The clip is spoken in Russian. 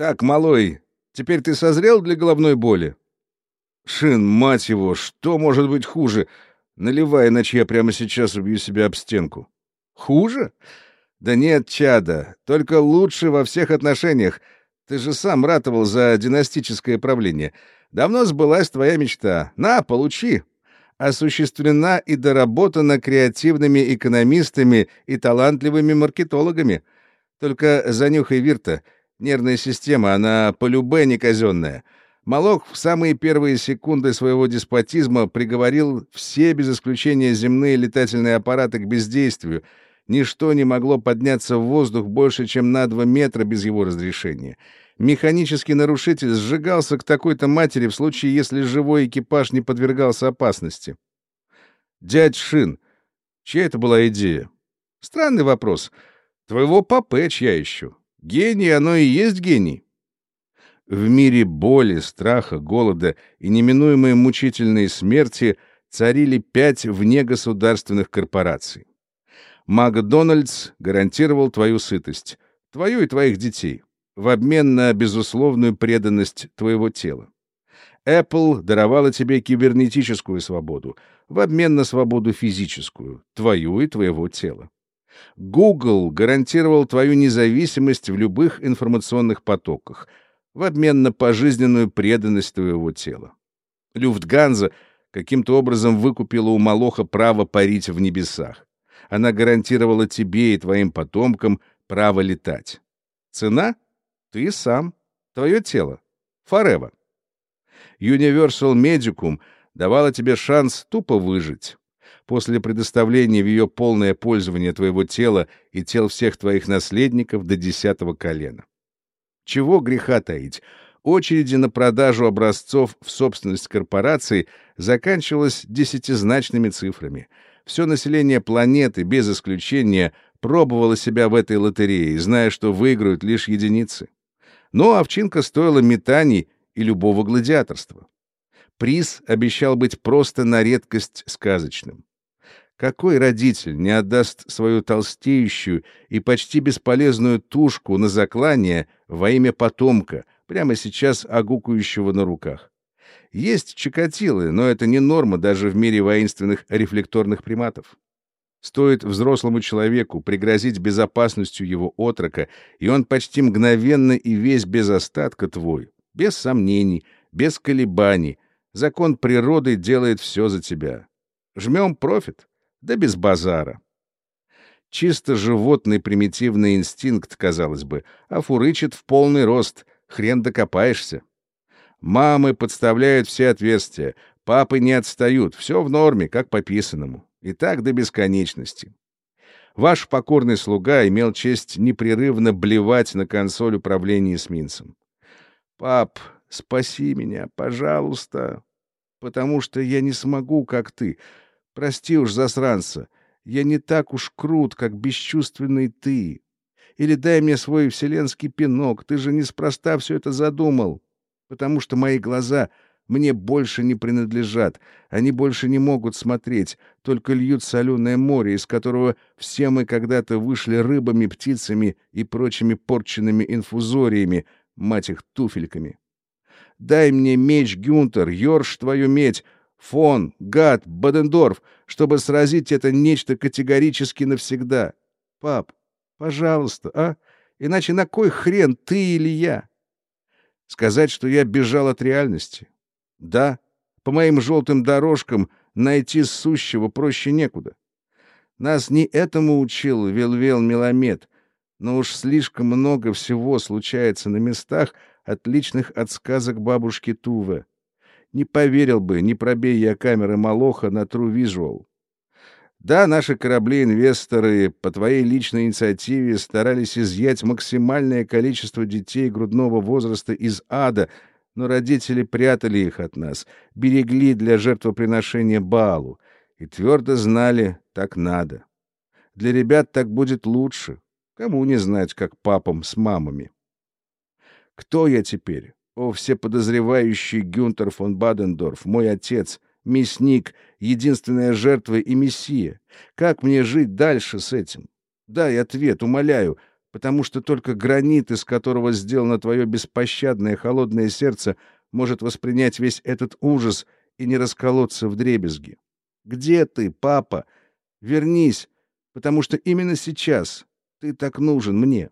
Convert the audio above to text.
Так, малой, теперь ты созрел для головной боли? Шин, мать его, что может быть хуже? Наливай, иначе я прямо сейчас убью себя об стенку. Хуже? Да нет, чада, только лучше во всех отношениях. Ты же сам ратовал за династическое правление. Давно сбылась твоя мечта. На, получи. Осуществлена и доработана креативными экономистами и талантливыми маркетологами. Только занюхай Вирта. Нервная система, она полюбе не казенная. Малок в самые первые секунды своего деспотизма приговорил все без исключения земные летательные аппараты к бездействию. Ничто не могло подняться в воздух больше, чем на два метра без его разрешения. Механический нарушитель сжигался к такой-то матери в случае, если живой экипаж не подвергался опасности. Дядь Шин, чья это была идея? Странный вопрос. Твоего папы чья ищу? Гений, оно и есть гений. В мире боли, страха, голода и неминуемой мучительной смерти царили пять внегосударственных корпораций. Макдональдс гарантировал твою сытость, твою и твоих детей, в обмен на безусловную преданность твоего тела. Apple даровала тебе кибернетическую свободу, в обмен на свободу физическую, твою и твоего тела. Google гарантировал твою независимость в любых информационных потоках — в обмен на пожизненную преданность твоего тела. Люфтганза каким-то образом выкупила у Малоха право парить в небесах. Она гарантировала тебе и твоим потомкам право летать. Цена? Ты сам. Твое тело. Forever. Universal Medicum давала тебе шанс тупо выжить. После предоставления в ее полное пользование твоего тела и тел всех твоих наследников до десятого колена. Чего греха таить? Очереди на продажу образцов в собственность корпораций заканчивалась десятизначными цифрами. Все население планеты, без исключения, пробовало себя в этой лотерее, зная, что выиграют лишь единицы. Но овчинка стоила метаний и любого гладиаторства. Приз обещал быть просто на редкость сказочным. Какой родитель не отдаст свою толстеющую и почти бесполезную тушку на заклание во имя потомка, прямо сейчас огукающего на руках? Есть чикатилы, но это не норма даже в мире воинственных рефлекторных приматов. Стоит взрослому человеку пригрозить безопасностью его отрока, и он почти мгновенно и весь без остатка твой, без сомнений, без колебаний. Закон природы делает все за тебя. Жмем профит да без базара. Чисто животный примитивный инстинкт, казалось бы, а фурычит в полный рост, хрен докопаешься. Мамы подставляют все отверстия, папы не отстают, все в норме, как по писанному. И так до бесконечности. Ваш покорный слуга имел честь непрерывно блевать на консоль управления эсминцем. «Пап, спаси меня, пожалуйста, потому что я не смогу, как ты. Прости уж, засранца, я не так уж крут, как бесчувственный ты. Или дай мне свой вселенский пинок, ты же неспроста все это задумал. Потому что мои глаза мне больше не принадлежат, они больше не могут смотреть, только льют соленое море, из которого все мы когда-то вышли рыбами, птицами и прочими порченными инфузориями, мать их туфельками. Дай мне меч, Гюнтер, Йорш твою медь, Фон, Гад, Бадендорф, чтобы сразить это нечто категорически навсегда. Пап, пожалуйста, а? Иначе на кой хрен ты или я? Сказать, что я бежал от реальности? Да, по моим желтым дорожкам найти сущего проще некуда. Нас не этому учил Велвел Меламед, но уж слишком много всего случается на местах, отличных от сказок бабушки Туве. Не поверил бы, не пробей я камеры Малоха на True Visual. Да, наши корабли-инвесторы по твоей личной инициативе старались изъять максимальное количество детей грудного возраста из ада, но родители прятали их от нас, берегли для жертвоприношения Баалу и твердо знали, так надо. Для ребят так будет лучше. Кому не знать, как папам с мамами. Кто я теперь? О, все подозревающий Гюнтер фон Бадендорф, мой отец, мясник, единственная жертва и мессия. Как мне жить дальше с этим? Дай ответ, умоляю. потому что только гранит, из которого сделано твое беспощадное холодное сердце, может воспринять весь этот ужас и не расколоться в дребезги. Где ты, папа? Вернись, потому что именно сейчас ты так нужен мне.